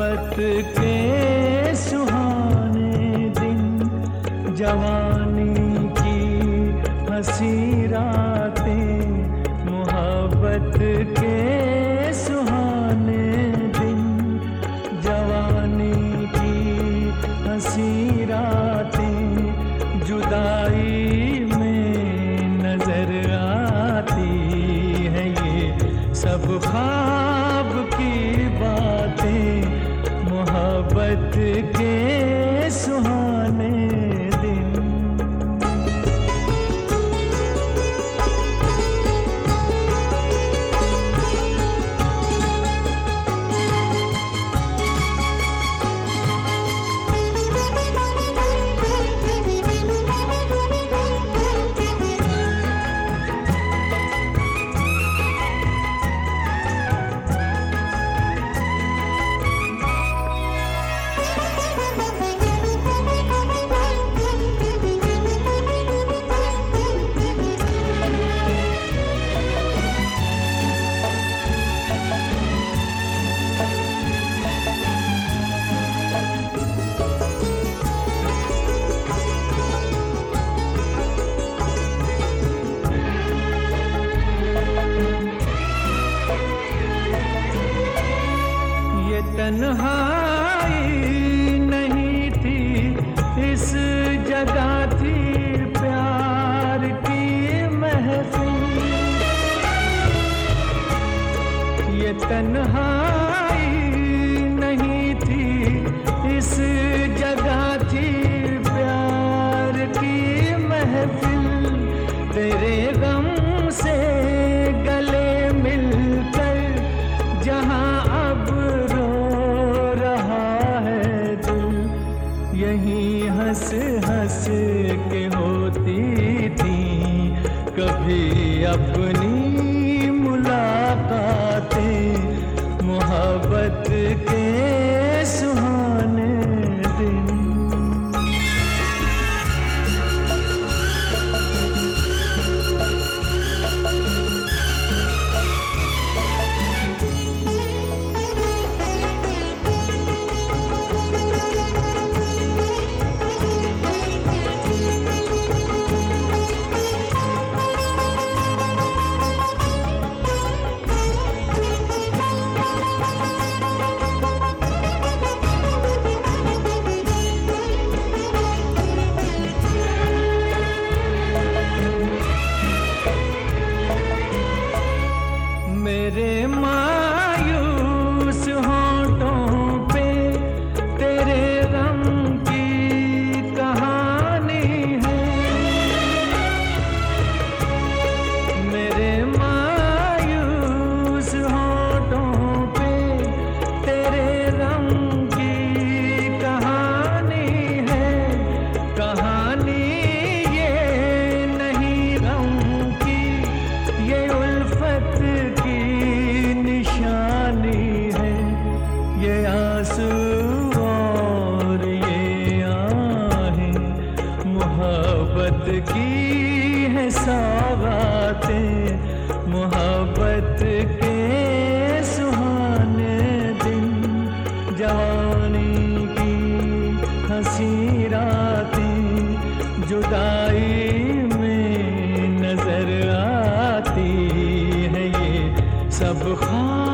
मोहब्बत के सुहाने दिन, जवानी की हसी रातें, मोहब्बत के सुहाने दिन, जवानी की हसी रातें, जुदाई में नज़र आती है ये सब खा तन्हाई नहीं थी इस जगह थी प्यार की महफिल ये तन्हाई हंस हंस के होती थी कभी अपनी आँसू मोहब्बत की है मोहब्बत के की जुदाई में नज़र आती है ये सब खा